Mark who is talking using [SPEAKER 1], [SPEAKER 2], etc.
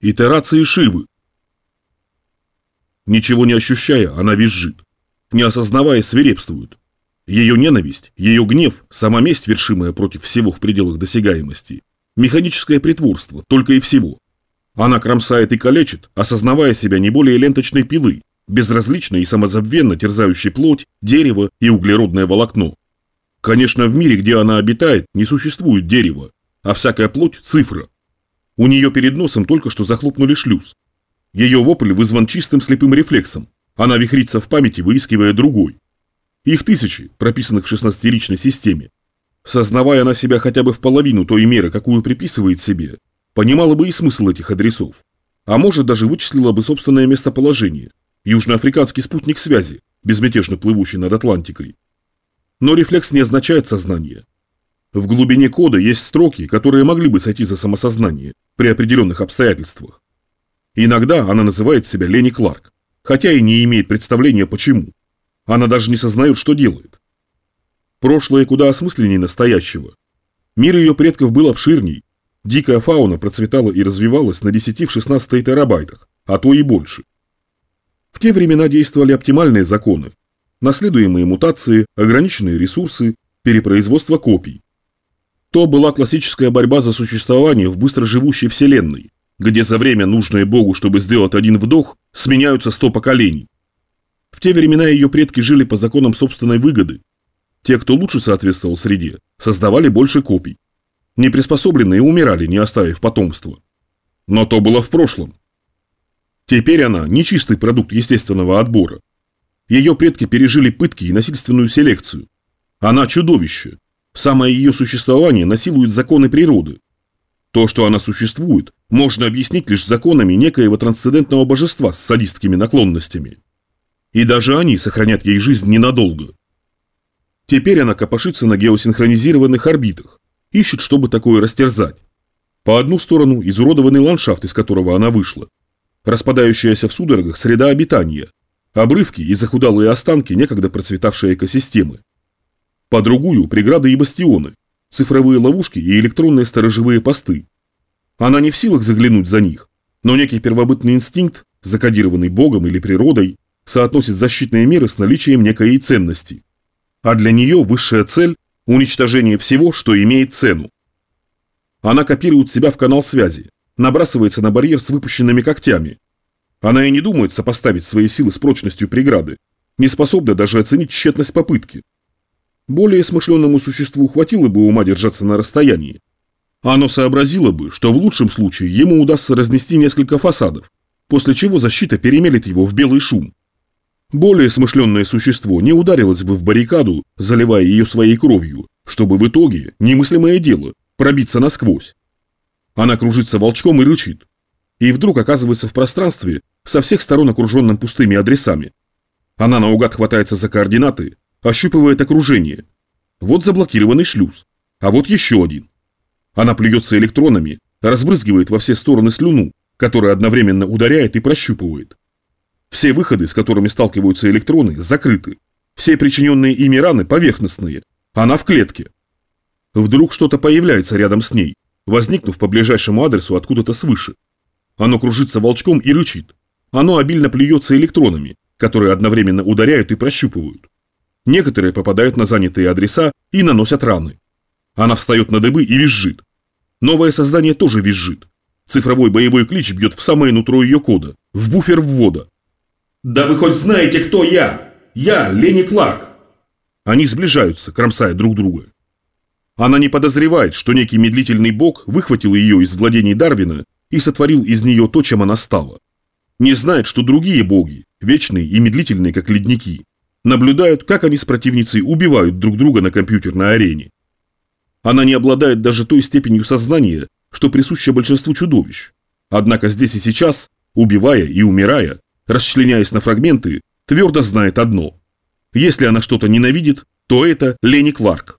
[SPEAKER 1] Итерации Шивы. Ничего не ощущая, она визжит. Не осознавая, свирепствует. Ее ненависть, ее гнев, сама месть, вершимая против всего в пределах досягаемости, механическое притворство, только и всего. Она кромсает и калечит, осознавая себя не более ленточной пилы, безразлично и самозабвенно терзающей плоть, дерево и углеродное волокно. Конечно, в мире, где она обитает, не существует дерева, а всякая плоть – цифра. У нее перед носом только что захлопнули шлюз. Ее вопль вызван чистым слепым рефлексом. Она вихрится в памяти, выискивая другой. Их тысячи, прописанных в 16-ричной системе. Сознавая она себя хотя бы в половину той меры, какую приписывает себе, понимала бы и смысл этих адресов. А может, даже вычислила бы собственное местоположение. Южноафриканский спутник связи, безмятежно плывущий над Атлантикой. Но рефлекс не означает сознание. В глубине кода есть строки, которые могли бы сойти за самосознание при определенных обстоятельствах. Иногда она называет себя Лени Кларк, хотя и не имеет представления почему. Она даже не сознает, что делает. Прошлое куда осмысленнее настоящего. Мир ее предков был обширней. Дикая фауна процветала и развивалась на 10 в 16 терабайтах, а то и больше. В те времена действовали оптимальные законы. Наследуемые мутации, ограниченные ресурсы, перепроизводство копий. То была классическая борьба за существование в быстро живущей вселенной, где за время, нужное Богу, чтобы сделать один вдох, сменяются сто поколений. В те времена ее предки жили по законам собственной выгоды. Те, кто лучше соответствовал среде, создавали больше копий. Неприспособленные умирали, не оставив потомства. Но то было в прошлом. Теперь она не чистый продукт естественного отбора. Ее предки пережили пытки и насильственную селекцию. Она чудовище, Самое ее существование насилует законы природы. То, что она существует, можно объяснить лишь законами некоего трансцендентного божества с садистскими наклонностями. И даже они сохранят ей жизнь ненадолго. Теперь она копошится на геосинхронизированных орбитах, ищет, чтобы такое растерзать. По одну сторону изуродованный ландшафт, из которого она вышла, распадающаяся в судорогах среда обитания, обрывки и захудалые останки некогда процветавшей экосистемы. По другую – преграды и бастионы, цифровые ловушки и электронные сторожевые посты. Она не в силах заглянуть за них, но некий первобытный инстинкт, закодированный Богом или природой, соотносит защитные меры с наличием некой ценности. А для нее высшая цель – уничтожение всего, что имеет цену. Она копирует себя в канал связи, набрасывается на барьер с выпущенными когтями. Она и не думает сопоставить свои силы с прочностью преграды, не способна даже оценить тщетность попытки. Более смышленному существу хватило бы ума держаться на расстоянии. Оно сообразило бы, что в лучшем случае ему удастся разнести несколько фасадов, после чего защита перемелет его в белый шум. Более смышленное существо не ударилось бы в баррикаду, заливая ее своей кровью, чтобы в итоге, немыслимое дело, пробиться насквозь. Она кружится волчком и рычит. И вдруг оказывается в пространстве, со всех сторон окруженном пустыми адресами. Она наугад хватается за координаты, ощупывает окружение. Вот заблокированный шлюз, а вот еще один. Она плюется электронами, разбрызгивает во все стороны слюну, которая одновременно ударяет и прощупывает. Все выходы, с которыми сталкиваются электроны, закрыты. Все причиненные ими раны поверхностные. Она в клетке. Вдруг что-то появляется рядом с ней, возникнув по ближайшему адресу откуда-то свыше. Оно кружится волчком и рычит. Оно обильно плюется электронами, которые одновременно ударяют и прощупывают. Некоторые попадают на занятые адреса и наносят раны. Она встает на дыбы и визжит. Новое создание тоже визжит. Цифровой боевой клич бьет в самое нутро ее кода, в буфер ввода. «Да вы хоть знаете, кто я? Я Лени Кларк!» Они сближаются, кромсая друг друга. Она не подозревает, что некий медлительный бог выхватил ее из владений Дарвина и сотворил из нее то, чем она стала. Не знает, что другие боги, вечные и медлительные, как ледники, наблюдают, как они с противницей убивают друг друга на компьютерной арене. Она не обладает даже той степенью сознания, что присуща большинству чудовищ. Однако здесь и сейчас, убивая и умирая, расчленяясь на фрагменты, твердо знает одно. Если она что-то ненавидит, то это Лени Кларк.